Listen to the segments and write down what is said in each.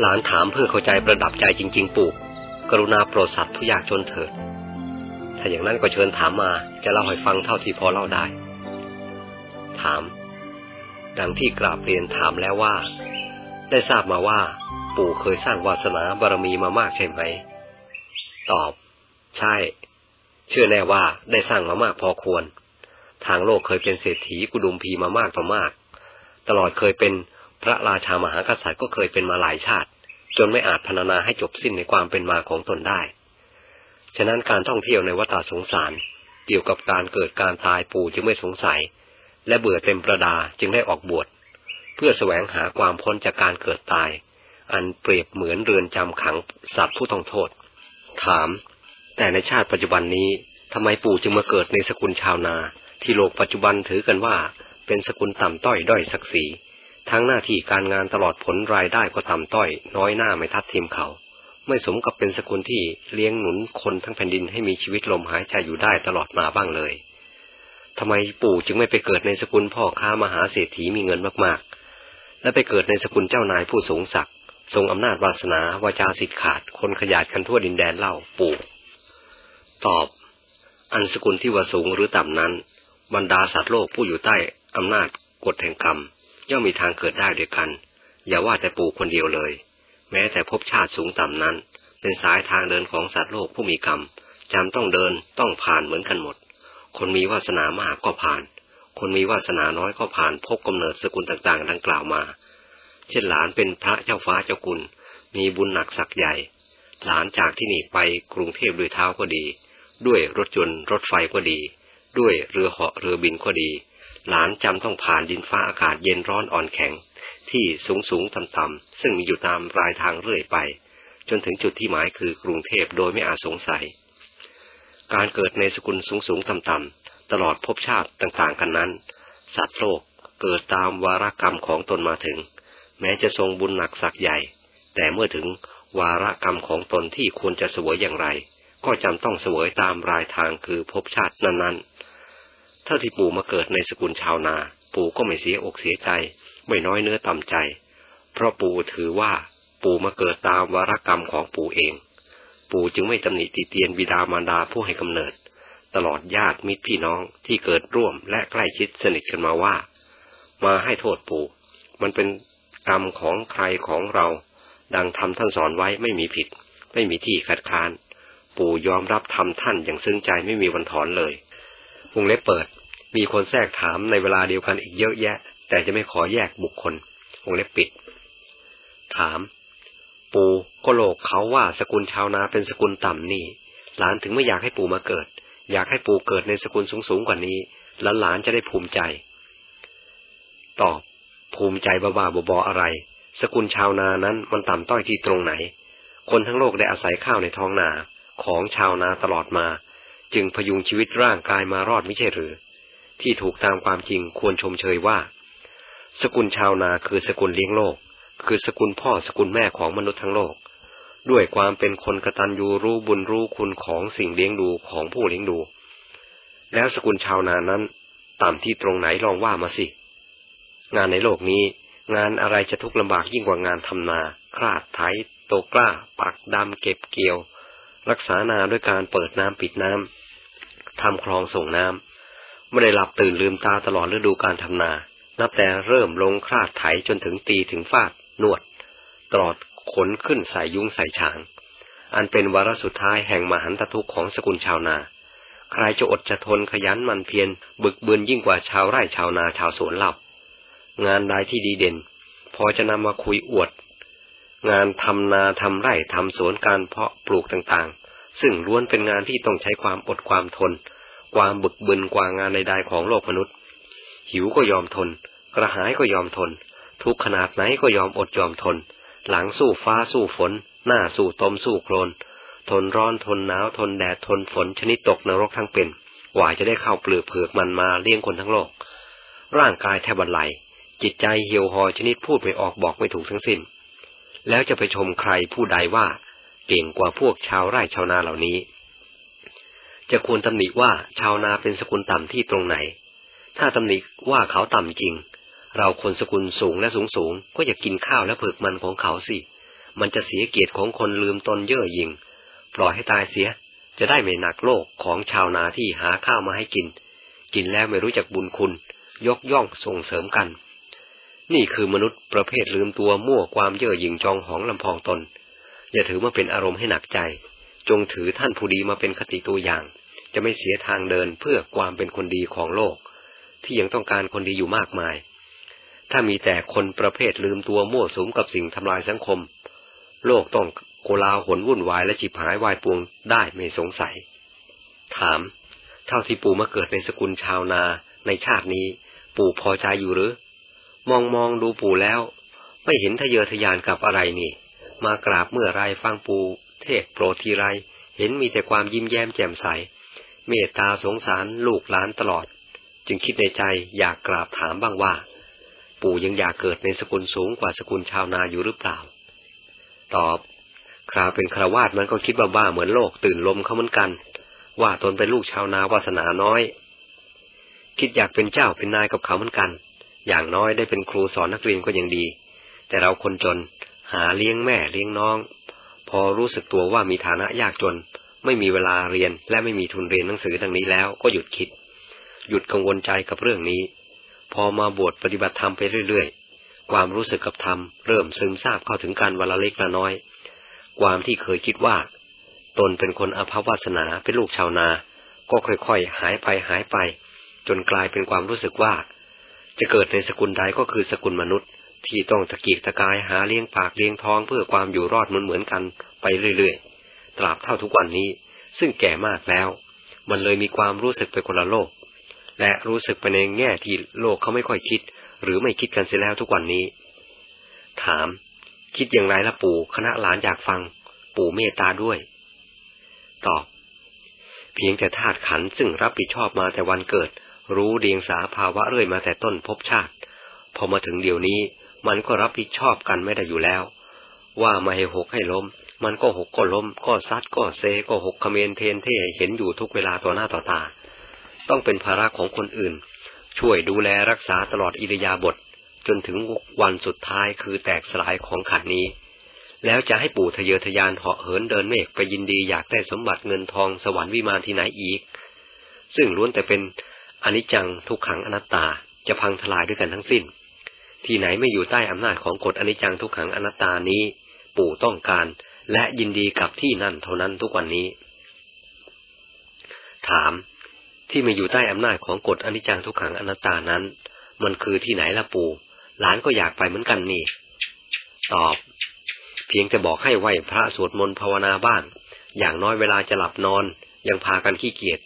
หลานถามเพื่อเข้าใจประดับใจจริง ๆ ปู่ กรุณาโปรดสัตว์ผู้ยากจนเถิด ถ้าอย่างนั้นก็เชิญถามมาจะเล่าให้ฟังเท่าที่พอเล่าได้ ถาม ดังที่กราบเรียนถามแล้วว่า ได้ทราบมาว่า ปู่เคยสร้างวาสนาบารมีมามากใช่ไหม ตอบ ใช่ เชื่อแน่ว่าได้สร้างมามากพอควร ทางโลกเคยเป็นเศรษฐีกุดุมพีมามากต่อมาก ตลอดเคยเป็น พระราชามหากษัตริย์ก็เคยเป็นมาหลายชาติ จนไม่อาจพรรณนาให้จบสิ้นในความเป็นมาของตนได้ ฉะนั้นการท่องเที่ยวในวัฏสงสาร เกี่ยวกับการเกิดการตายปู่จึงไม่สงสัย และเบื่อเต็มประดาจึงได้ออกบวชเพื่อแสวงหาความพ้นจากการเกิดตาย อันเปรียบเหมือนเรือนจำขังสัตว์ผู้ต้องโทษ ถาม แต่ในชาติปัจจุบันนี้ทำไมปู่จึงมาเกิดในสกุลชาวนา ที่โลกปัจจุบันถือกันว่า เป็นสกุลต่ำต้อยด้อยศักดิ์ศรี ทั้งหน้าที่การงานตลอดผลรายได้ก็ต่ำต้อย น้อยหน้าไม่ทัดทีมเขา ไม่สมกับเป็นสกุลที่เลี้ยงหนุนคนทั้งแผ่นดินให้มีชีวิตลมหายใจอยู่ได้ตลอดมาบ้างเลยทำไมปู่จึงไม่ไปเกิดในสกุลพ่อค้ามหาเศรษฐีมีเงินมากๆ และไปเกิดในสกุลเจ้านายผู้สูงศักดิ์ทรงอำนาจวาสนาวาจาสิทธิ์ขาด คนขยาดกันทั่วดินแดนเล่าปู่ ตอบ อันสกุลที่ว่าสูงหรือต่ำนั้น บรรดาสัตว์โลกผู้อยู่ใต้อำนาจกฎแห่งกรรม ย่อมมีทางเกิดได้ด้วยกัน อย่าว่าแต่ปู่คนเดียวเลย แม้แต่ภพชาติสูงต่ำนั้น เป็นสายทางเดินของสัตว์โลกผู้มีกรรมจำต้องเดินต้องผ่านเหมือนกันหมด คนมีวาสนามากก็ผ่าน คนมีวาสนาน้อยก็ผ่านพบกำเนิดสกุลต่างๆ ดังกล่าวมา เช่นหลานเป็นพระเจ้าฟ้าเจ้ากุลมีบุญหนักสักใหญ่ หลานจากที่นี่ไปกรุงเทพด้วยเท้าก็ดี ด้วยรถยนต์รถไฟก็ดี ด้วยเรือเหาะเรือบินก็ดี หลานจำต้องผ่านดินฟ้าอากาศเย็นร้อนอ่อนแข็ง ที่สูงสูงต่ำต่ำซึ่งมีอยู่ตามรายทางเรื่อยไป จนถึงจุดที่หมายคือกรุงเทพโดยไม่อาจสงสัย การเกิดในสกุลสูงสูงต่ำต่ำตลอดภพชาติต่างๆกันนั้น สัตว์โลกเกิดตามวารกรรมของตนมาถึง แม้จะทรงบุญหนักสักใหญ่ แต่เมื่อถึงวารกรรมของตนที่ควรจะเสวยอย่างไร ก็จำต้องเสวยตามรายทางคือภพชาตินั้นๆ ถ้าที่ปู่มาเกิดในสกุลชาวนา ปู่ก็ไม่เสียอกเสียใจ ไม่น้อยเนื้อต่ำใจ เพราะปู่ถือว่าปู่มาเกิดตามวารกรรมของปู่เอง ปู่จึงไม่ตำหนิติเตียนบิดามารดาผู้ให้กำเนิด ตลอดญาติมิตรพี่น้องที่เกิดร่วมและใกล้ชิดสนิทกันมาว่า มาให้โทษปู่ มันเป็นกรรมของใครของเรา ดังทำท่านสอนไว้ไม่มีผิด ไม่มีที่ขัดค้าน ปู่ยอมรับทำท่านอย่างซึ้งใจไม่มีวันถอนเลย วงเล็บเปิด มีคนแทรกถามในเวลาเดียวกันอีกเยอะแยะ แต่จะไม่ขอแยกบุคคลวงเล็บปิด ถาม ปู่ก็โลกเขาว่าสกุลชาวนาเป็นสกุลต่ำนี่ หลานถึงไม่อยากให้ปู่มาเกิด อยากให้ปู่เกิดในสกุลสูงสูงกว่านี้ แล้วหลานจะได้ภูมิใจ ตอบ ภูมิใจบ้าๆบอๆอะไร สกุลชาวนานั้นมันต่ำต้อยที่ตรงไหน คนทั้งโลกได้อาศัยข้าวในท้องนาของชาวนาตลอดมา จึงพยุงชีวิตร่างกายมารอดไม่ใช่หรือ ที่ถูกตามความจริงควรชมเชยว่า สกุลชาวนาคือสกุลเลี้ยงโลก คือสกุลพ่อสกุลแม่ของมนุษย์ทั้งโลก ด้วยความเป็นคนกตัญญูรู้บุญรู้คุณของสิ่งเลี้ยงดูของผู้เลี้ยงดู แล้วสกุลชาวนานั้นต่ำที่ตรงไหนลองว่ามาสิ งานในโลกนี้ งานอะไรจะทุกข์ลำบากยิ่งกว่างานทำนาคราดไถโตกล้า ปักดำเก็บเกี่ยว รักษานาด้วยการเปิดน้ำปิดน้ำทำคลองส่งน้ำ ไม่ได้หลับตื่นลืมตาตลอดฤดูการทำนา นับแต่เริ่มลงคราดไถจนถึงตีถึงฟาดนวด ตลอดขนขึ้นใส่ยุ้งใส่ฉาง อันเป็นวาระสุดท้ายแห่งมหันตทุกข์ของสกุลชาวนา ใครจะอดจะทนขยันมันเพียรบึกบืนยิ่งกว่าชาวไร่ชาวนาชาวสวนเล่างานใดที่ดีเด่น พอจะนำมาคุยอวด งานทำนาทำไร่ทำสวนการเพาะปลูกต่างๆ ซึ่งล้วนเป็นงานที่ต้องใช้ความอดความทน ความบึกบึนกว่างานใดๆของโลกมนุษย์ หิวก็ยอมทน กระหายก็ยอมทน ทุกขนาดไหนก็ยอมอดยอมทน หลังสู้ฟ้าสู้ฝน หน้าสู้ตมสู้โคลน ทนร้อนทนหนาวทนแดดทนฝนชนิดตกนรกทั้งเป็นกว่าจะได้เข้าเปลือกเผือกมันมาเลี้ยงคนทั้งโลก ร่างกายแทบบันไหลจิตใจเหี่ยวหอชนิดพูดไม่ออกบอกไม่ถูกทั้งสิ้น แล้วจะไปชมใครผู้ใดว่า เก่งกว่าพวกชาวไร่ชาวนาเหล่านี้ จะควรตำหนิว่าชาวนาเป็นสกุลต่ำที่ตรงไหน ถ้าตำหนิว่าเขาต่ำจริง เราคนสกุลสูงและสูงสูงก็อยากกินข้าวและเผือกมันของเขาสิ มันจะเสียเกียรติของคนลืมตนเย่อหยิ่งปล่อยให้ตายเสีย จะได้ไม่หนักโลกของชาวนาที่หาข้าวมาให้กิน กินแล้วไม่รู้จักบุญคุณ ยกย่องส่งเสริมกัน นี่คือมนุษย์ประเภทลืมตัวมั่วความเย่อหยิ่งจองหองลำพองตน อย่าถือมาเป็นอารมณ์ให้หนักใจ จงถือท่านผู้ดีมาเป็นคติตัวอย่าง จะไม่เสียทางเดินเพื่อความเป็นคนดีของโลก ที่ยังต้องการคนดีอยู่มากมาย ถ้ามีแต่คนประเภทลืมตัวมั่วสุมกับสิ่งทำลายสังคม โลกต้องโกลาหลวุ่นวายและจิบหายวายปวงได้ไม่สงสัย ถาม เท่าที่ปู่มาเกิดในสกุลชาวนาในชาตินี้ ปู่พอใจอยู่หรือ มองมองดูปู่แล้ว ไม่เห็นทะเยอทะยานกับอะไรนี่ มากราบเมื่อไรฟังปู่ เทศโปรดทีไร เห็นมีแต่ความยิ้มแย้มแจ่มใส เมตตาสงสารลูกหลานตลอด จึงคิดในใจอยากกราบถามบ้างว่า ปู่ยังอยากเกิดในสกุลสูงกว่าสกุลชาวนาอยู่หรือเปล่า ตอบ คราวเป็นคราวาสมันก็คิดบ้าบ้าเหมือนโลกตื่นลมเขาเหมือนกัน ว่าตนเป็นลูกชาวนาวาสนาน้อย คิดอยากเป็นเจ้าเป็นนายกับเขาเหมือนกัน อย่างน้อยได้เป็นครูสอนนักเรียนก็ยังดี แต่เราคนจนหาเลี้ยงแม่เลี้ยงน้อง พอรู้สึกตัวว่ามีฐานะยากจน ไม่มีเวลาเรียนและไม่มีทุนเรียนหนังสือดังนี้แล้วก็หยุดคิด หยุดกังวลใจกับเรื่องนี้ พอมาบวชปฏิบัติธรรมไปเรื่อยๆ ความรู้สึกกับธรรมเริ่มซึมซาบเข้าถึงการวันละเล็กละน้อย ความที่เคยคิดว่า ตนเป็นคนอภวาสนาเป็นลูกชาวนา ก็ค่อยๆ หายไปหายไป จนกลายเป็นความรู้สึกว่า จะเกิดในสกุลใดก็คือสกุลมนุษย์ ที่ต้องตะกีกตะกายหาเลี้ยงปากเลี้ยงท้องเพื่อความอยู่รอดเหมือนเหมือนกันไปเรื่อยๆ ตราบเท่าทุกวันนี้ ซึ่งแก่มากแล้ว มันเลยมีความรู้สึกไปคนละโลก และรู้สึกไปในแง่ที่โลกเขาไม่ค่อยคิด หรือไม่คิดกันเสียแล้วทุกวันนี้ ถาม คิดอย่างไรละปู่คณะหลานอยากฟัง ปู่เมตตาด้วย ตอบ เพียงแต่ธาตุขันซึ่งรับผิดชอบมาแต่วันเกิด รู้เดียงสาภาวะเรื่อยมาแต่ต้นพบชาติ พอมาถึงเดี๋ยวนี้ มันก็รับผิดชอบกันไม่ได้อยู่แล้ว ว่ามาให้หกให้ล้ม มันก็หกก็ล้ม ก็ซัดก็เซก็หกคเมนเทนเทเห็นอยู่ทุกเวลาต่อหน้าต่อตา ต้องเป็นภาระของคนอื่น ช่วยดูแลรักษาตลอดอิริยาบถจนถึงวันสุดท้ายคือแตกสลายของขันนี้ แล้วจะให้ปู่ทะเยอทะยานเหาะเหินเดินเมฆไปยินดีอยากได้สมบัติเงินทองสวรรค์วิมานที่ไหนอีก ซึ่งล้วนแต่เป็นอนิจจังทุกขังอนัตตาจะพังทลายด้วยกันทั้งสิ้น ที่ไหนไม่อยู่ใต้อำนาจของกฎอนิจจังทุกขังอนัตตานี้ ปู่ต้องการ และยินดีกับที่นั่นเท่านั้นทุกวันนี้ ถาม ที่ไม่อยู่ใต้อำนาจของกฎอนิจจังทุกขังอนัตตานั้น มันคือที่ไหนล่ะปู่หลานก็อยากไปเหมือนกันนี่ ตอบ เพียงแต่บอกให้ไหวพระสวดมนต์ภาวนาบ้าง อย่างน้อยเวลาจะหลับนอน ยังพากันขี้เกียจ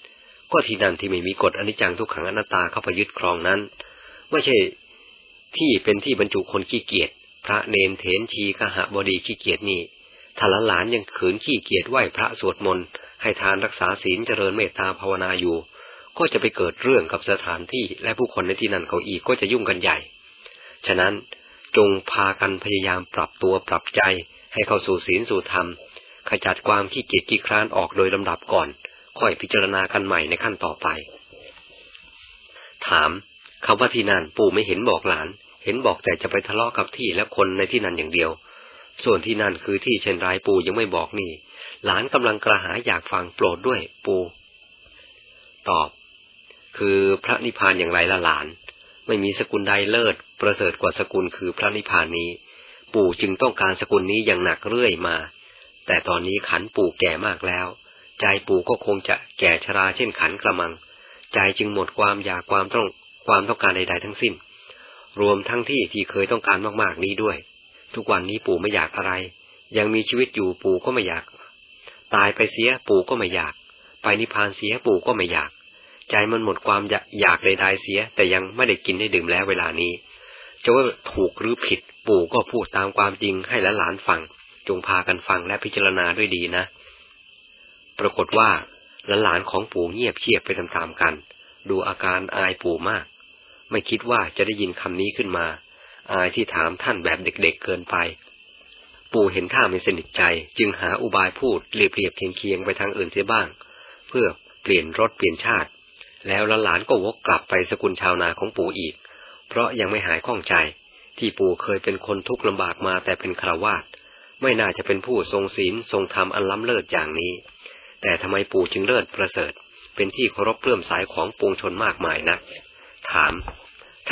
ก็ที่นั่นที่ไม่มีกฎอนิจจังทุกขังอนัตตาเข้าไปยึดครองนั้น ไม่ใช่ ที่เป็นที่บรรจุคนขี้เกียจพระเนนเถนชีกหบดีขี้เกียจนี่ถ้าหลานยังขืนขี้เกียจไหวพระสวดมนต์ให้ทานรักษาศีลเจริญเมตตาภาวนาอยู่ ก็จะไปเกิดเรื่องกับสถานที่และผู้คนในที่นั่นเขาอีกก็จะยุ่งกันใหญ่ ฉะนั้นจงพากันพยายามปรับตัวปรับใจให้เข้าสู่ศีลสู่ธรรม ขจัดความขี้เกียจขี้คร้านออกโดยลำดับก่อน ค่อยพิจารณากันใหม่ในขั้นต่อไป ถาม คำว่าที่นั่นปู่ไม่เห็นบอกหลาน เห็นบอกแต่จะไปทะเลาะกับที่และคนในที่นั่นอย่างเดียว ส่วนที่นั่นคือที่เช่นไรปู่ยังไม่บอกนี่ หลานกำลังกระหายอยากฟังโปรดด้วยปู่ตอบ คือพระนิพพานอย่างไรละหลาน ไม่มีสกุลใดเลิศ ประเสริฐกว่าสกุลคือพระนิพพานนี้ ปู่จึงต้องการสกุลนี้อย่างหนักเรื่อยมา แต่ตอนนี้ขันปู่แก่มากแล้ว ใจปู่ก็คงจะแก่ชราเช่นขันกระมัง ใจจึงหมดความอยากความต้อง ความต้องการใด ๆ ทั้งสิ้น รวมทั้งที่ที่เคยต้องการมากๆนี้ด้วย ทุกวันนี้ปู่ไม่อยากอะไร ยังมีชีวิตอยู่ปู่ก็ไม่อยาก ตายไปเสียปู่ก็ไม่อยาก ไปนิพพานเสียปู่ก็ไม่อยาก ใจมันหมดความอยากใดๆเสีย แต่ยังไม่ได้กินได้ดื่มแล้วเวลานี้จะว่าถูกหรือผิด ปู่ก็พูดตามความจริงให้หลานฟัง จงพากันฟังและพิจารณาด้วยดีนะ ปรากฏว่าหลานของปู่เงียบเชียบไปตามๆกัน ดูอาการอายปู่มาก ไม่คิดว่าจะได้ยินคำนี้ขึ้นมา อายที่ถามท่านแบบเด็กๆเเกินไป ปู่เห็นท่าไม่สนิทใจ จึงหาอุบายพูดเรียบๆเคียงๆไปทางอื่นเสียบ้าง เพื่อเปลี่ยนรถเปลี่ยนชาติ แล้วหลานก็วกกลับไปสกุลชาวนาของปู่อีก เพราะยังไม่หายข้องใจ ที่ปู่เคยเป็นคนทุกข์ลำบากมาแต่เป็นคราวาสไม่น่าจะเป็นผู้ทรงศีลทรงธรรมอันล้ำเลิศอย่างนี้ แต่ทำไมปู่จึงเลิศประเสริฐ เป็นที่เคารพเลื่อมสายของปวงชนมากมายนะักถาม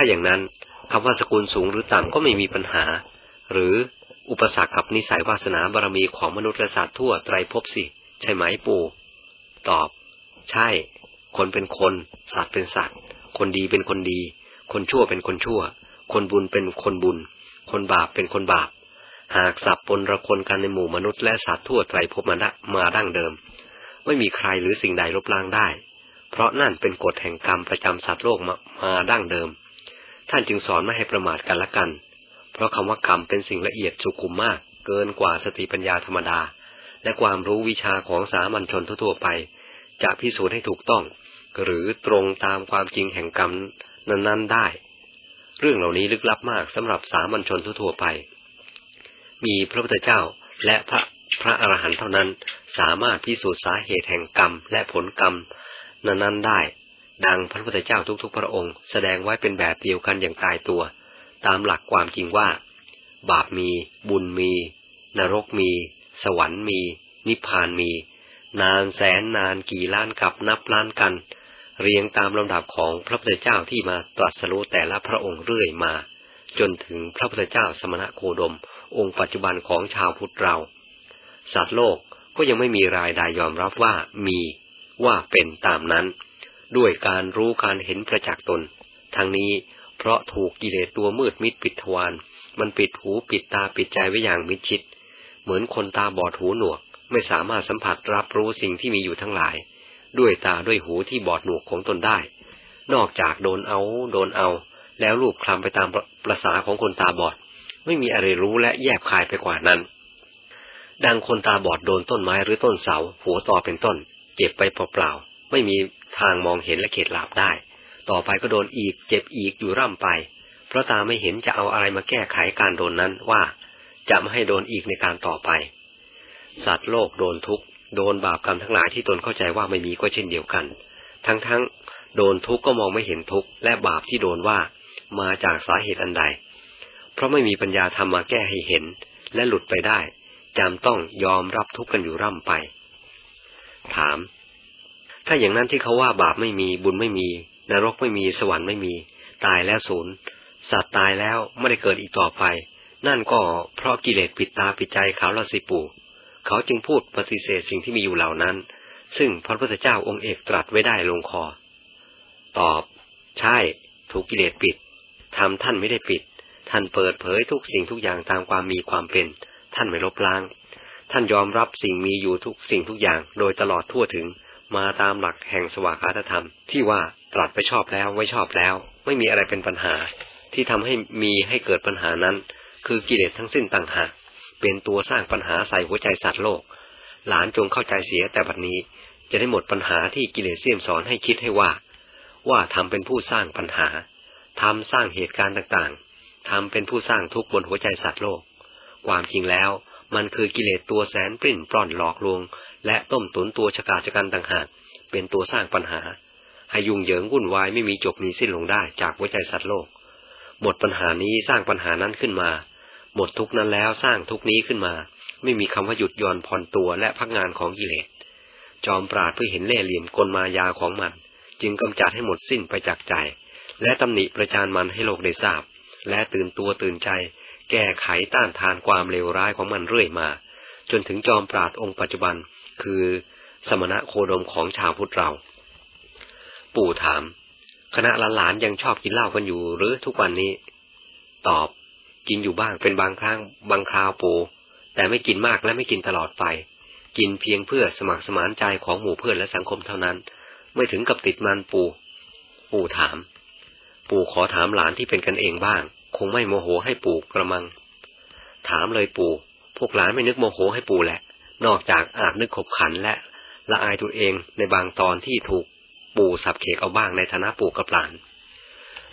ถ้าอย่างนั้นคำว่าสกุลสูงหรือต่ำก็ไม่มีปัญหา หรืออุปสรรคกับนิสัยวาสนาบารมีของมนุษย์และสัตว์ทั่วไตรภพสิ ใช่ไหมปู่ ตอบ ใช่ คนเป็นคน สัตว์เป็นสัตว์ คนดีเป็นคนดี คนชั่วเป็นคนชั่ว คนบุญเป็นคนบุญ คนบาปเป็นคนบาป หากสับปนระคนกันในหมู่มนุษย์และสัตว์ทั่วไตรภพมามาดั้งเดิม ไม่มีใครหรือสิ่งใดลบล้างได้ เพราะนั่นเป็นกฎแห่งกรรมประจำสัตว์โลกมามาดั้งเดิม ท่านจึงสอนไม่ให้ประมาทกันละกัน เพราะคำว่ากรรมเป็นสิ่งละเอียดสุขุมมาก เกินกว่าสติปัญญาธรรมดา และความรู้วิชาของสามัญชนทั่วไป จะพิสูจน์ให้ถูกต้อง หรือตรงตามความจริงแห่งกรรมนั้นๆได้ เรื่องเหล่านี้ลึกลับมากสำหรับสามัญชนทั่วไป มีพระพุทธเจ้าและพระพระอรหันต์เท่านั้นสามารถพิสูจน์สาเหตุแห่งกรรมและผลกรรมนั้นๆได้ ดังพระพุทธเจ้าทุกๆ พระองค์ แสดงไว้เป็นแบบเดียวกันอย่างตายตัว ตามหลักความจริงว่า บาปมี บุญมี นรกมี สวรรค์มี นิพพานมี นานแสนนานกี่ล้านกับนับล้านกัน เรียงตามลำดับของพระพุทธเจ้าที่มาตรัสรู้แต่ละพระองค์เรื่อยมา จนถึงพระพุทธเจ้าสมณะโคดม องค์ปัจจุบันของชาวพุทธเรา สัตว์โลกก็ยังไม่มีรายใดยอมรับว่ามีว่าเป็นตามนั้น ด้วยการรู้การเห็นประจักษ์ตนทั้งนี้เพราะถูกกิเลสตัวมืดมิดปิดทวารมันปิดหูปิดตาปิดใจไว้อย่างมิดชิด เหมือนคนตาบอดหูหนวก ไม่สามารถสัมผัสรับรู้สิ่งที่มีอยู่ทั้งหลาย ด้วยตาด้วยหูที่บอดหนวกของตนได้ นอกจากโดนเอาโดนเอา แล้วรูปคลำไปตามประษาของคนตาบอด ไม่มีอะไรรู้และแยบคายไปกว่านั้น ดังคนตาบอดโดนต้นไม้หรือต้นเสา หัวต่อเป็นต้น เจ็บไปเปล่าๆไม่มี ทางมองเห็นและเข็ดหลาบได้ ต่อไปก็โดนอีกเจ็บอีกอยู่ร่ำไป เพราะตาไม่เห็นจะเอาอะไรมาแก้ไขการโดนนั้นว่า จะไม่ให้โดนอีกในการต่อไป สัตว์โลกโดนทุกโดนบาปกรรมทั้งหลายที่ตนเข้าใจว่าไม่มีก็เช่นเดียวกัน ทั้งๆงโดนทุกก็มองไม่เห็นทุกและบาปที่โดนว่ามาจากสาเหตุอันใด เพราะไม่มีปัญญาทำมาแก้ให้เห็น และหลุดไปได้จำต้องยอมรับทุกข์กันอยู่ร่ำไป ถาม ถ้าอย่างนั้นที่เขาว่าบาปไม่มีบุญไม่มี นรกไม่มีสวรรค์ไม่มี ตายแล้วศูนย์สัตว์ตายแล้วไม่ได้เกิดอีกต่อไป นั่นก็เพราะกิเลสปิดตาปิดใจเขาละสิปู่ เขาจึงพูดปฏิเสธสิ่งที่มีอยู่เหล่านั้น ซึ่งพระพุทธเจ้าองค์เอกตรัสไว้ได้ลงคอ ตอบ ใช่ ถูกกิเลสปิดทำท่านไม่ได้ปิด ท่านเปิดเผยทุกสิ่งทุกอย่างตามความมีความเป็น ท่านไม่ลบล้าง ท่านยอมรับสิ่งมีอยู่ทุกสิ่งทุกอย่างโดยตลอดทั่วถึง มาตามหลักแห่งสวากาธรรม ที่ว่าตรัสไปชอบแล้วไว้ชอบแล้ว ไม่มีอะไรเป็นปัญหา ที่ทำให้มีให้เกิดปัญหานั้น คือกิเลสทั้งสิ้นต่างหากเป็นตัวสร้างปัญหาใส่หัวใจสัตว์โลก หลานจงเข้าใจเสียแต่บัดนี้ จะได้หมดปัญหาที่กิเลสเสี่ยมสอนให้คิดให้ว่า ว่าทำเป็นผู้สร้างปัญหาทำสร้างเหตุการณ์ต่างๆทำเป็นผู้สร้างทุกข์บนหัวใจสัตว์โลก ความจริงแล้ว มันคือกิเลสตัวแสนปริ้นปล้อนหลอกลวง และต้มตุนตัวชะกาชกันต่างหากเป็นตัวสร้างปัญหา ให้ยุ่งเหยิงวุ่นวายไม่มีจบมีสิ้นลงได้จากหัวใจสัตว์โลก หมดปัญหานี้สร้างปัญหานั้นขึ้นมา หมดทุกนั้นแล้วสร้างทุกนี้ขึ้นมา ไม่มีคำว่าหยุดย่อนผ่อนตัวและพักงานของกิเลสจอมปราดเพื่อเห็นเล่ห์เหลี่ยมกลมายาของมัน จึงกำจัดให้หมดสิ้นไปจากใจ และตำหนิประจานมันให้โลกได้ทราบ และตื่นตัวตื่นใจ แก้ไขต้านทานความเลวร้ายของมันเรื่อยมา จนถึงจอมปราดองค์ปัจจุบัน คือสมณะโคดมของชาวพุทธเรา ปู่ถาม คณะหลานๆยังชอบกินเหล้ากันอยู่หรือทุกวันนี้ ตอบ กินอยู่บ้างเป็นบางครั้งบางคราวปู่ แต่ไม่กินมากและไม่กินตลอดไป กินเพียงเพื่อสมัครสมานใจของหมู่เพื่อนและสังคมเท่านั้น ไม่ถึงกับติดมันปู่ ปู่ถาม ปู่ขอถามหลานที่เป็นกันเองบ้าง คงไม่โมโหให้ปู่กระมัง ถามเลยปู่ พวกหลานไม่นึกโมโหให้ปู่แหละ นอกจากอาจนึกขบขันและละอายตัวเองในบางตอนที่ถูกปู่สับเขกเอาบ้างในฐานะปู่กับหลาน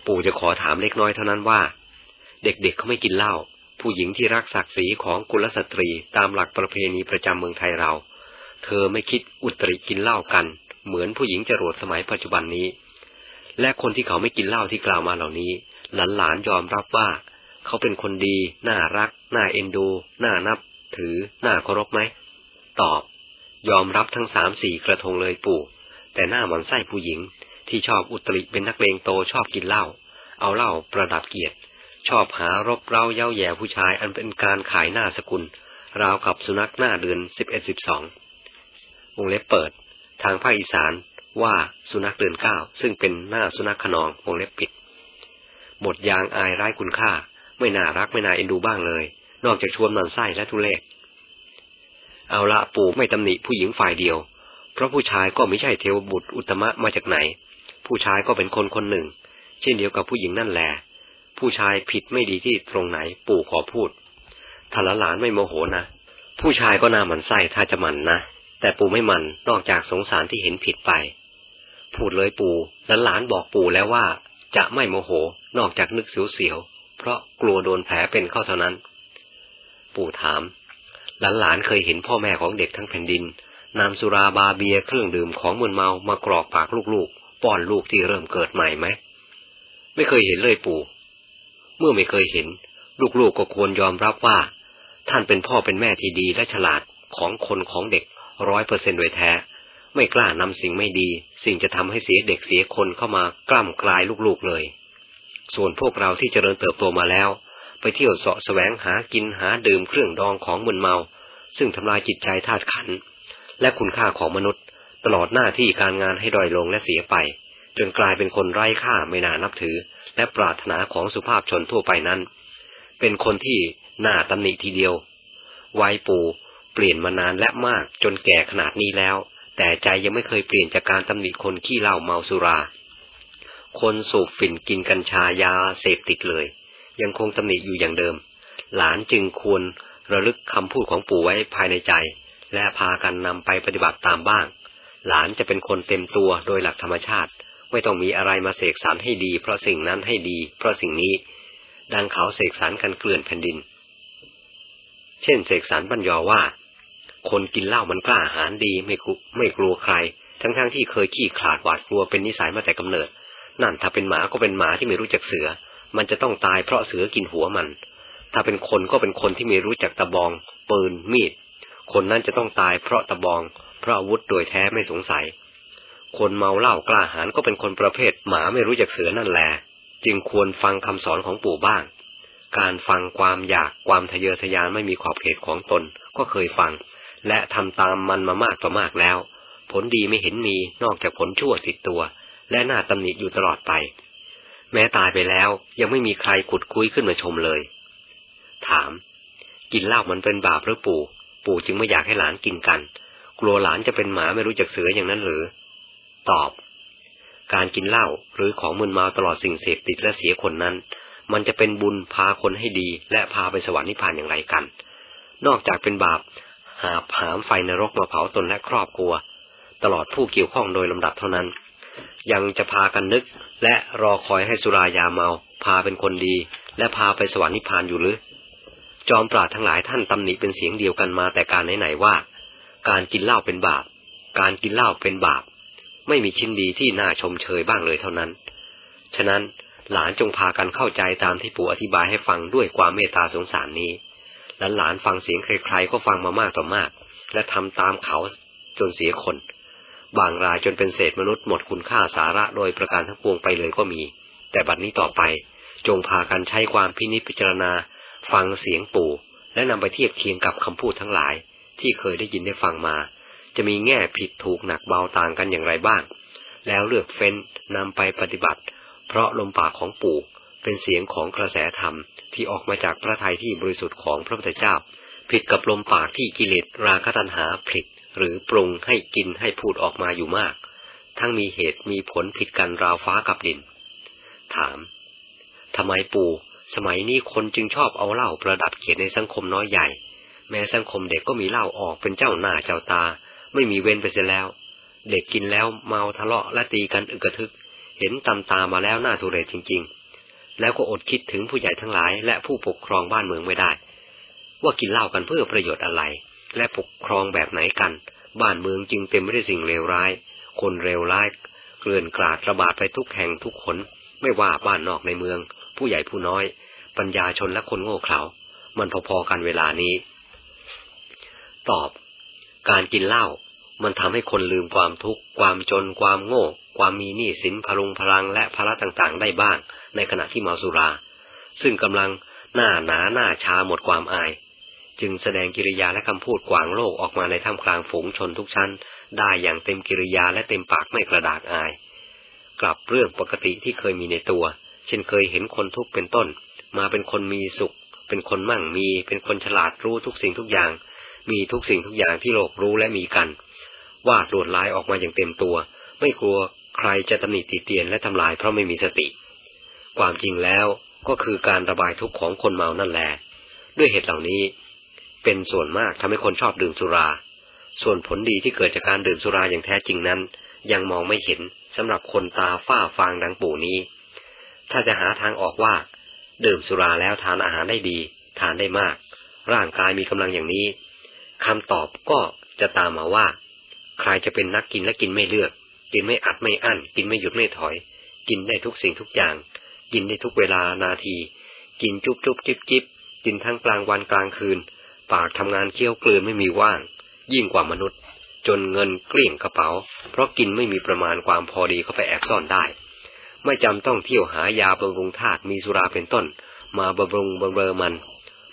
ปู่จะขอถามเล็กน้อยเท่านั้นว่า เด็กๆเขาไม่กินเหล้าผู้หญิงที่รักศักดิ์ศรีของกุลสตรีตามหลักประเพณีประจำเมืองไทยเรา เธอไม่คิดอุตริกินเหล้ากัน เหมือนผู้หญิงจรวดสมัยปัจจุบันนี้ และคนที่เขาไม่กินเหล้าที่กล่าวมาเหล่านี้ หลานๆยอมรับว่า เขาเป็นคนดี น่ารัก น่าเอ็นดู น่านับ ถือ น่าเคารพไหม ตอบ ยอมรับทั้งสามสี่กระทงเลยปู่ แต่หน้าหมันไส้ผู้หญิง ที่ชอบอุตริเป็นนักเลงโตชอบกินเหล้าเอาเหล้าประดับเกียรติชอบหารบเร้าเย้าแย่ผู้ชายอันเป็นการขายหน้าสกุล ราวกับสุนัขหน้าเดือนสิบเอ็ดสิบสองวงเล็บเปิด ทางภาคอีสานว่าสุนัขเดือนเก้าซึ่งเป็นหน้าสุนัขขนองวงเล็บปิด หมดยางอายร้ายคุณค่า ไม่น่ารักไม่น่าเอ็นดูบ้างเลย นอกจากชวนมันไส้และทุเลศ เอาละปู่ไม่ตำหนิผู้หญิงฝ่ายเดียว เพราะผู้ชายก็ไม่ใช่เทวบุตรอุตมะมาจากไหน ผู้ชายก็เป็นคนคนหนึ่ง เช่นเดียวกับผู้หญิงนั่นแหละผู้ชายผิดไม่ดีที่ตรงไหนปู่ขอพูดถ้าหลานไม่โมโหนะ ผู้ชายก็น่ามันไส้ถ้าจะมันนะ แต่ปู่ไม่มันนอกจากสงสารที่เห็นผิดไป พูดเลยปู่หลานบอกปู่แล้วว่า จะไม่โมโหนอกจากนึกเสียวๆเพราะกลัวโดนแผลเป็นเข้าเท่านั้น ปู่ถาม หลานๆเคยเห็นพ่อแม่ของเด็กทั้งแผ่นดินนำสุราบาเบียเครื่องดื่มของมึนเมามากรอกปากลูกๆ ป้อนลูกที่เริ่มเกิดใหม่ไหม ไม่เคยเห็นเลยปู่ เมื่อไม่เคยเห็น ลูกๆก็ควรยอมรับว่า ท่านเป็นพ่อเป็นแม่ที่ดีและฉลาดของคนของเด็กร้อยเปอร์เซนต์โดยแท้ ไม่กล้านำสิ่งไม่ดี สิ่งจะทำให้เสียเด็กเสียคนเข้ามากล้ำกลายลูกๆเลย ส่วนพวกเราที่เจริญเติบโตมาแล้ว ไปเที่ยวเสาะแสวงหากินหาดื่มเครื่องดองของมึนเมา ซึ่งทำลายจิตใจธาตุขัน และคุณค่าของมนุษย์ ตลอดหน้าที่การงานให้ด้อยลงและเสียไป จนกลายเป็นคนไร้ค่าไม่น่านับถือ และปรารถนาของสุภาพชนทั่วไปนั้น เป็นคนที่น่าตำหนิทีเดียว วัยปู่เปลี่ยนมานานและมากจนแก่ขนาดนี้แล้ว แต่ใจยังไม่เคยเปลี่ยนจากการตำหนิคนขี้เหล้าเมาสุรา คนสูบฝิ่นกินกัญชายาเสพติดเลย ยังคงตำหนิอยู่อย่างเดิม หลานจึงควรระลึกคำพูดของปู่ไว้ภายในใจ และพากันนำไปปฏิบัติตามบ้าง หลานจะเป็นคนเต็มตัวโดยหลักธรรมชาติ ไม่ต้องมีอะไรมาเสกสรรให้ดี เพราะสิ่งนั้นให้ดี เพราะสิ่งนี้ ดังเขาเสกสรรกันเกลื่อนแผ่นดิน เช่นเสกสรรบัญยอว่า คนกินเหล้ามันกล้าหาญดีไม่กลัวไม่กลัวใคร ทั้งๆทที่เคยขี้ขลาดหวาดกลัวเป็นนิสัยมาแต่กำเนิด นั่นถ้าเป็นหมาก็เป็นหมาที่ไม่รู้จักเสือ มันจะต้องตายเพราะเสือกินหัวมัน ถ้าเป็นคนก็เป็นคนที่ไม่รู้จักตะบอง ปืน มีด คนนั้นจะต้องตายเพราะตะบอง เพราะอาวุธโดยแท้ไม่สงสัย คนเมาเหล้ากล้าหาญก็เป็นคนประเภทหมาไม่รู้จักเสือนั่นแหละจึงควรฟังคำสอนของปู่บ้าง การฟังความอยากความทะเยอทะยานไม่มีขอบเขตของตนก็เคยฟัง และทำตามมันมามากต่อมากแล้ว ผลดีไม่เห็นมีนอกจากผลชั่วติดตัว และน่าตำหนิอยู่ตลอดไป แม้ตายไปแล้วยังไม่มีใครขุดคุยขึ้นมาชมเลย ถาม กินเหล้ามันเป็นบาปหรือปู่ ปู่จึงไม่อยากให้หลานกินกัน กลัวหลานจะเป็นหมาไม่รู้จักเสืออย่างนั้นหรือ ตอบ การกินเหล้าหรือของมึนเมาตลอดสิ่งเสพติดและเสียคนนั้น มันจะเป็นบุญพาคนให้ดี และพาไปสวรรค์นิพพานอย่างไรกัน นอกจากเป็นบาป หาผามไฟนรกมาเผาตนและครอบครัว ตลอดผู้เกี่ยวข้องโดยลำดับเท่านั้น ยังจะพากันนึก และรอคอยให้สุรายาเมา พาเป็นคนดี และพาไปสวรรค์นิพพานอยู่หรือ จอมปราดทั้งหลายท่านตำหนิเป็นเสียงเดียวกันมาแต่การไหนๆว่า การกินเหล้าเป็นบาป การกินเหล้าเป็นบาป ไม่มีชิ้นดีที่น่าชมเชยบ้างเลยเท่านั้น ฉะนั้นหลานจงพากันเข้าใจตามที่ปู่อธิบายให้ฟังด้วยความเมตตาสงสารนี้หลานฟังเสียงใครๆก็ฟังมามากต่อมาก และทำตามเขาจนเสียคน บางรายจนเป็นเศษมนุษย์หมดคุณค่าสาระโดยประการทั้งปวงไปเลยก็มี แต่บัดนี้ต่อไปจงพากันใช้ความพินิจพิจารณา ฟังเสียงปู่ และนำไปเทียบเคียงกับคำพูดทั้งหลาย ที่เคยได้ยินได้ฟังมา จะมีแง่ผิดถูกหนักเบาต่างกันอย่างไรบ้าง แล้วเลือกเฟ้นนำไปปฏิบัติ เพราะลมปากของปู่เป็นเสียงของกระแสธรรมที่ออกมาจากพระทัยที่บริสุทธิ์ของพระพุทธเจ้า ผิดกับลมปากที่กิเลสราคะตัณหาผลิต หรือปรุงให้กินให้พูดออกมาอยู่มาก ทั้งมีเหตุมีผลผิดกันราวฟ้ากับดิน ถามทำไมปู่ สมัยนี้คนจึงชอบเอาเหล้าประดับเกียรติในสังคมน้อยใหญ่ แม้สังคมเด็กก็มีเหล้าออกเป็นเจ้าหน้าเจ้าตา ไม่มีเว้นไปเสียแล้ว เด็กกินแล้วเมาทะเลาะและตีกันอึกระทึก เห็นตำตามาแล้วหน้าทุเรศจริง ๆ แล้วก็อดคิดถึงผู้ใหญ่ทั้งหลาย และผู้ปกครองบ้านเมืองไม่ได้ ว่ากินเหล้ากันเพื่อประโยชน์อะไร และปกครองแบบไหนกัน บ้านเมืองจึงเต็มไปด้วยสิ่งเลวร้าย คนเลวร้ายเกลื่อนกลาดระบาดไปทุกแห่งทุกคนไม่ว่าบ้านนอกในเมือง ผู้ใหญ่ผู้น้อย ปัญญาชนและคนโง่เขลา มันพอๆกันเวลานี้ ตอบ การกินเหล้ามันทำให้คนลืมความทุกข์ ความจน ความโง่ ความมีหนี้สินพลุงพลังและภาระต่างๆ ได้บ้าง ในขณะที่เมาสุรา ซึ่งกำลังหน้าหนาหน้าชาหมดความอาย จึงแสดงกิริยาและคำพูดกวางโลกออกมาในท่ามกลางฝูงชนทุกชั้น ได้อย่างเต็มกิริยาและเต็มปากไม่กระดากอาย กลับเรื่องปกติที่เคยมีในตัว เช่นเคยเห็นคนทุกข์เป็นต้น มาเป็นคนมีสุข เป็นคนมั่งมี เป็นคนฉลาดรู้ทุกสิ่งทุกอย่าง มีทุกสิ่งทุกอย่างที่โลกรู้และมีกัน วาดลวดลายออกมาอย่างเต็มตัว ไม่กลัวใครจะตำหนิติเตียนและทำลายเพราะไม่มีสติ ความจริงแล้วก็คือการระบายทุกข์ของคนเมานั่นแหละด้วยเหตุเหล่านี้ เป็นส่วนมากทำให้คนชอบดื่มสุรา ส่วนผลดีที่เกิดจากการดื่มสุราอย่างแท้จริงนั้น ยังมองไม่เห็นสำหรับคนตาฝ้าฟางดังปู่นี้ ถ้าจะหาทางออกว่า ดื่มสุราแล้วทานอาหารได้ดี ทานได้มาก ร่างกายมีกำลังอย่างนี้คำตอบก็จะตามมาว่า ใครจะเป็นนักกินและกินไม่เลือก กินไม่อัดไม่อั้น กินไม่หยุดไม่ถอย กินได้ทุกสิ่งทุกอย่าง กินได้ทุกเวลานาที กินจุบจุบจิบจิบกินทั้งกลางวันกลางคืน ปากทำงานเคี้ยวกลืนไม่มีว่าง ยิ่งกว่ามนุษย์ จนเงินเกลี้ยงกระเป๋า เพราะกินไม่มีประมาณความพอดีเข้าไปแอบซ่อนได้ ไม่จำต้องเที่ยวหายาบำรุงธาตุมีสุราเป็นต้น มาบำรุงบำเรอมัน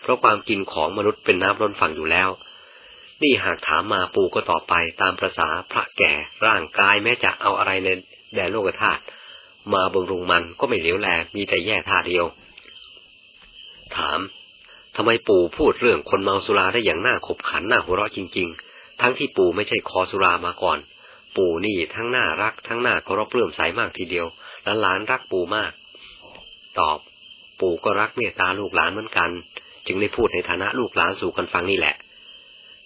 เพราะความกินของมนุษย์เป็นน้ำล้นฝั่งอยู่แล้ว นี่หากถามมาปู่ก็ตอบไปตามประษาพระแก่ร่างกายแม้จะเอาอะไรในแดนโลกธาตุมาบำรุงมันก็ไม่เหลียวแลมีแต่แย่ท่าเดียว ถาม ทำไมปู่พูดเรื่องคนเมาสุราได้อย่างน่าขบขันน่าหัวเราะจริง ๆ ทั้งที่ปู่ไม่ใช่คอสุรามาก่อน ปู่นี่ทั้งน่ารัก ทั้งน่าเคารพเลื่อมใสมากทีเดียว และหลานรักปู่มาก ตอบ ปู่ก็รักเมตตาลูกหลานเหมือนกัน จึงได้พูดในฐานะลูกหลานสู่กันฟังนี่แหละ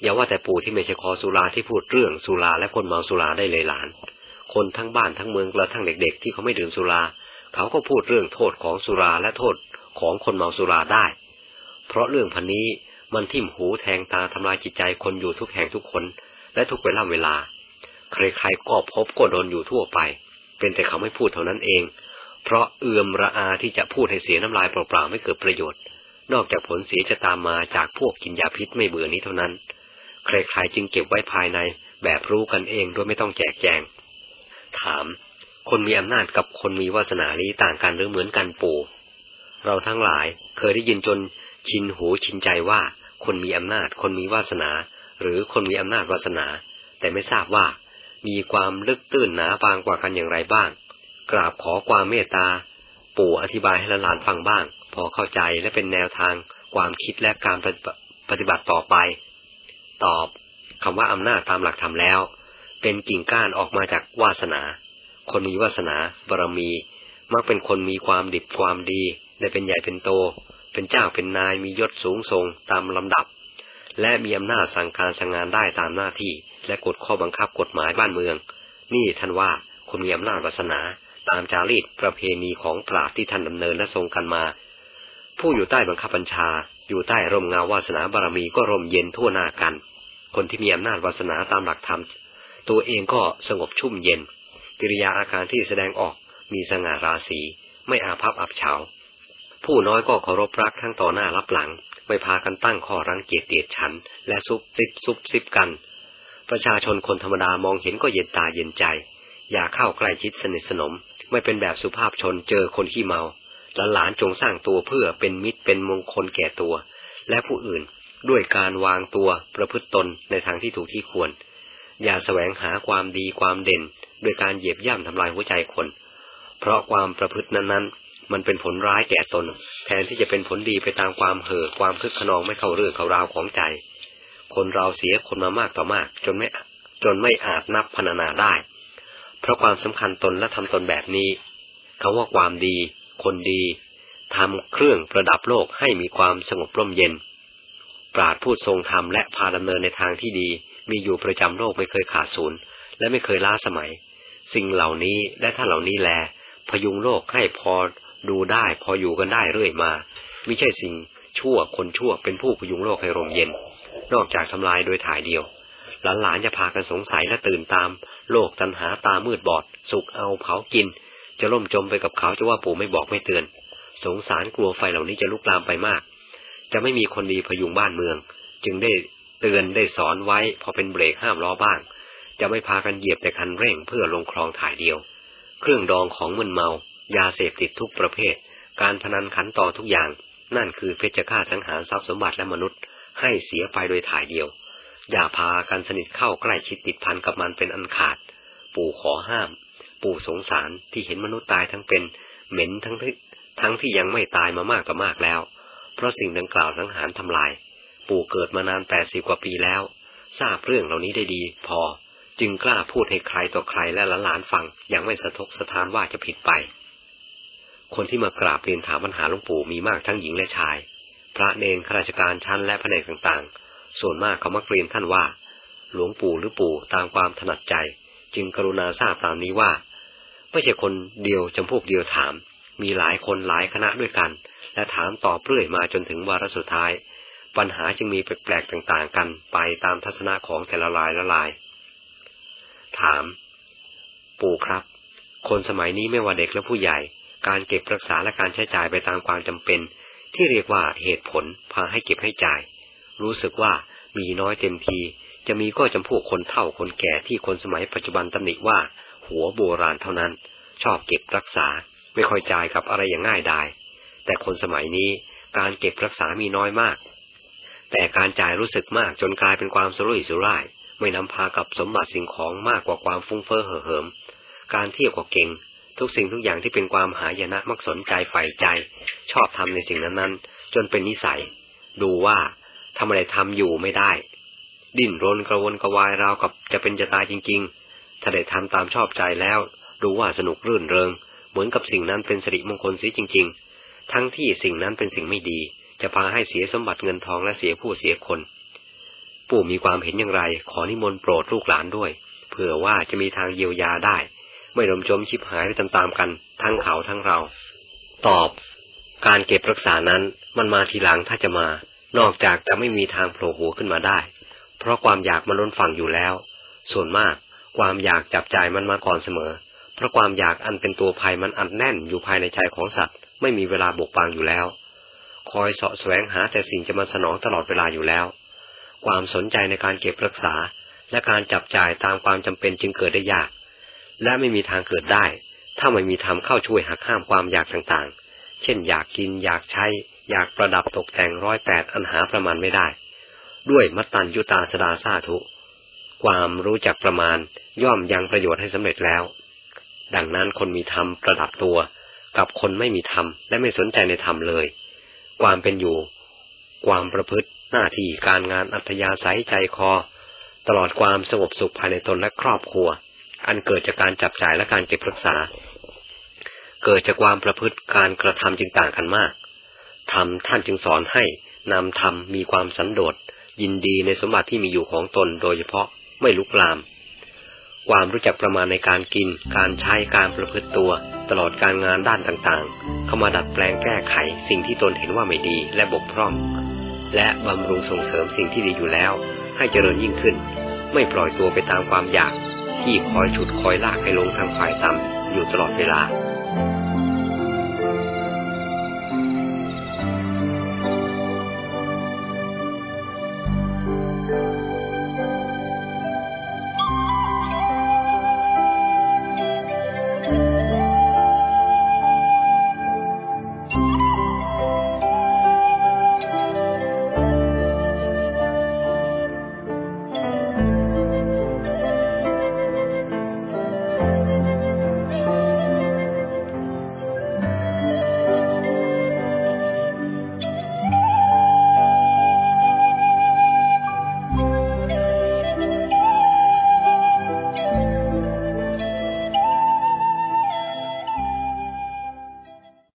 อย่าว่าแต่ปู่ที่ไม่ใช่คอสุราที่พูดเรื่องสุราและคนเมาสุราได้เลยหลาน คนทั้งบ้านทั้งเมืองกระทั่งเด็ก ๆ ที่เขาไม่ดื่มสุรา เขาก็พูดเรื่องโทษของสุราและโทษของคนเมาสุราได้ เพราะเรื่องพันนี้มันทิ่มหูแทงตาทำลายจิตใจคนอยู่ทุกแห่งทุกคน และทุกเวลาเวลา ใครๆก็พบก็โดนอยู่ทั่วไป เป็นแต่เขาไม่พูดเท่านั้นเอง เพราะเอื่อมระอาที่จะพูดให้เสียน้ำลายเปล่าๆไม่เกิดประโยชน์ นอกจากผลเสียจะตามมาจากพวกกินยาพิษไม่เบื่อนี้เท่านั้น ใครๆจึงเก็บไว้ภายในแบบรู้กันเองโดยไม่ต้องแจกแจง ถาม คนมีอำนาจกับคนมีวาสนาลีต่างกันหรือเหมือนกันปู่ เราทั้งหลายเคยได้ยินจน ชินหูชินใจว่าคนมีอำนาจ คนมีวาสนา หรือคนมีอำนาจวาสนา แต่ไม่ทราบว่า มีความลึกตื้นหนาบางกว่ากันอย่างไรบ้าง กราบขอความเมตตา ปู่อธิบายให้หลานฟังบ้าง พอเข้าใจและเป็นแนวทางความคิดและการปฏิบัติต่อไป ตอบคำว่าอำนาจตามหลักธรรมแล้ว เป็นกิ่งก้านออกมาจากวาสนา คนมีวาสนาบารมี มักเป็นคนมีความดิบความดี ได้เป็นใหญ่เป็นโต เป็นเจ้าเป็นนายมียศสูงส่งตามลำดับ และมีอำนาจสั่งการสั่งงานได้ตามหน้าที่ และกฎข้อบังคับกฎหมายบ้านเมือง นี่ท่านว่าคนมีอำนาจวาสนา ตามจารีตประเพณีของปราชญ์ที่ท่านดำเนินและทรงกันมา ผู้อยู่ใต้บังคับบัญชา อยู่ใต้ร่มเงาวาสนาบารมีก็ร่มเย็นทั่วหน้ากัน คนที่มีอำนาจวาสนาตามหลักธรรมตัวเองก็สงบชุ่มเย็น กิริยาอาการที่แสดงออกมีสง่าราศีไม่อาภัพอับเฉา ผู้น้อยก็เคารพรักทั้งต่อหน้ารับหลัง ไม่พากันตั้งข้อรังเกียจเตียดฉัน และซุบซิบซุบซิบกัน ประชาชนคนธรรมดามองเห็นก็เย็นตาเย็นใจ อย่าเข้าใกล้ชิดสนิทสนม ไม่เป็นแบบสุภาพชนเจอคนขี้เมาและหลานจงสร้างตัวเพื่อเป็นมิตรเป็นมงคลแก่ตัว และผู้อื่นด้วยการวางตัวประพฤติตนในทางที่ถูกที่ควร อย่าแสวงหาความดีความเด่น โดยการเหยียบย่ำทำลายหัวใจคน เพราะความประพฤตินั้นๆ มันเป็นผลร้ายแก่ตน แทนที่จะเป็นผลดีไปตามความเห่อความคึกขนองไม่เข้าเรื่องเข้าราวของใจ คนเราเสียคนมามากต่อมาก จนไม่จนไม่อาจนับพรรณนาได้ เพราะความสำคัญตนและทำตนแบบนี้คาว่าความดี คนดีทำเครื่องประดับโลกให้มีความสงบร่มเย็น ปราดพูดทรงธรรมและพาดำเนินในทางที่ดี มีอยู่ประจำโลกไม่เคยขาดศูนย์ และไม่เคยล้าสมัย สิ่งเหล่านี้และท่านเหล่านี้แล พยุงโลกให้พอ ดูได้พออยู่กันได้เรื่อยมาไม่ใช่สิ่งชั่วคนชั่วเป็นผู้พยุงโลกให้ร่มเย็น นอกจากทำลายโดยถ่ายเดียว หลานๆจะพากันสงสัยและตื่นตาม โลกตันหาตามืดบอด สุกเอาเผากิน จะล่มจมไปกับเขาจะว่าปู่ไม่บอกไม่เตือน สงสารกลัวไฟเหล่านี้จะลุกลามไปมาก จะไม่มีคนดีพยุงบ้านเมือง จึงได้เตือนได้สอนไว้ พอเป็นเบรกห้ามล้อบ้าง จะไม่พากันเหยียบแต่คันเร่งเพื่อลงคลองถ่ายเดียว เครื่องดองของมึนเมา ยาเสพติดทุกประเภท การพนันขันต่อทุกอย่าง นั่นคือเพชฌฆาตสังหารทรัพย์สมบัติและมนุษย์ ให้เสียไปโดยถ่ายเดียว อย่าพากันสนิทเข้าใกล้ชิดติดพันกับมันเป็นอันขาด ปู่ขอห้าม ปู่สงสารที่เห็นมนุษย์ตายทั้งเป็น เหม็นทั้งที่ทั้งที่ยังไม่ตายมามากต่อมากแล้ว เพราะสิ่งดังกล่าวสังหารทำลาย ปู่เกิดมานานแปดสิบกว่าปีแล้ว ทราบเรื่องเหล่านี้ได้ดี พอ จึงกล้าพูดให้ใครต่อใครและหลานๆฟังอย่างไม่สะทกสะทานว่าจะผิดไป คนที่มากราบเรียนถามปัญหาหลวงปู่มีมากทั้งหญิงและชาย พระเนรข้าราชการชั้นและแผนกต่างๆ ส่วนมากเขามักเรียนท่านว่า หลวงปู่หรือปู่ตามความถนัดใจ จึงกรุณาทราบตามนี้ว่า ไม่ใช่คนเดียวจำพวกเดียวถาม มีหลายคนหลายคณะด้วยกัน และถามตอบเรื่อยมาจนถึงวาระสุดท้าย ปัญหาจึงมีแปลกๆต่างๆ กันไปตามทัศนะของแต่ละรายละลาย ถาม ปู่ครับ คนสมัยนี้ไม่ว่าเด็กและผู้ใหญ่ การเก็บรักษาและการใช้จ่ายไปตามความจำเป็น ที่เรียกว่าเหตุผลพาให้เก็บให้จ่าย รู้สึกว่ามีน้อยเต็มที จะมีก็จำพวกคนเฒ่าคนแก่ที่คนสมัยปัจจุบันตำหนิว่า หัวโบราณเท่านั้น ชอบเก็บรักษาไม่ค่อยจ่ายกับอะไรอย่างง่ายดายแต่คนสมัยนี้การเก็บรักษามีน้อยมาก แต่การจ่ายรู้สึกมากจนกลายเป็นความสุรุ่ยสุร่าย ไม่นำพากับสมบัติสิ่งของมากกว่าความฟุ้งเฟ้อเห่อเหิม การเที่ยวก็เก่ง ทุกสิ่งทุกอย่างที่เป็นความหายนะมักสนใจใฝ่ใจ ชอบทำในสิ่งนั้นๆ จนเป็นนิสัย ดูว่าทำอะไรทำอยู่ไม่ได้ ดิ้นรนกระวนกระวายราวกับจะเป็นจะตายจริง ๆ ถ้าได้ทำตามชอบใจแล้ว ดูว่าสนุกรื่นเริง เหมือนกับสิ่งนั้นเป็นสิริมงคลสีจริง ๆ ทั้งที่สิ่งนั้นเป็นสิ่งไม่ดี จะพาให้เสียสมบัติเงินทองและเสียผู้เสียคน ปู่มีความเห็นอย่างไร ขอนิมนต์โปรดลูกหลานด้วยเผื่อว่าจะมีทางเยียวยาได้ ไม่รมจมชิบหายไปตามๆกัน ทั้งเขาทั้งเรา ตอบ การเก็บรักษานั้นมันมาทีหลังถ้าจะมา นอกจากจะไม่มีทางโผล่หัวขึ้นมาได้ เพราะความอยากมันล้นฝั่งอยู่แล้ว ส่วนมาก ความอยากจับจ่ายมันมาก่อนเสมอ เพราะความอยากอันเป็นตัวภัยมันอัดแน่นอยู่ภายในใจของสัตว์ ไม่มีเวลาบกบางอยู่แล้ว คอยเสาะแสวงหาแต่สิ่งจะมาสนองตลอดเวลาอยู่แล้ว ความสนใจในการเก็บรักษาและการจับจ่ายตามความจำเป็นจึงเกิดได้ยาก และไม่มีทางเกิดได้ ถ้าไม่มีธรรมเข้าช่วยหักห้ามความอยากต่างๆ เช่นอยากกินอยากใช้ อยากประดับตกแต่งร้อยแปดอันหาประมาณไม่ได้ ด้วยมัตตัญยุตาสดาสาธุ ความรู้จักประมาณย่อมยังประโยชน์ให้สำเร็จแล้ว ดังนั้นคนมีธรรมประดับตัว กับคนไม่มีธรรมและไม่สนใจในธรรมเลย ความเป็นอยู่ ความประพฤติหน้าที่การงานอัธยาศัยใจคอ ตลอดความสงบสุขภายในตนและครอบครัว อันเกิดจากการจับจ่ายและการเก็บรักษา เกิดจากความประพฤติการกระทำจึงต่างกันมากธรรมท่านจึงสอนให้นำธรรมมีความสันโดษยินดีในสมบัติที่มีอยู่ของตนโดยเฉพาะไม่ลุกลาม ความรู้จักประมาณในการกิน การใช้การประพฤติตัว ตลอดการงานด้านต่างๆ เข้ามาดัดแปลงแก้ไขสิ่งที่ตนเห็นว่าไม่ดีและบกพร่อง และบำรุงส่งเสริมสิ่งที่ดีอยู่แล้ว ให้เจริญยิ่งขึ้น ไม่ปล่อยตัวไปตามความอยาก ที่คอยฉุดคอยลากให้ลงทางฝ่ายต่ำอยู่ตลอดเวลา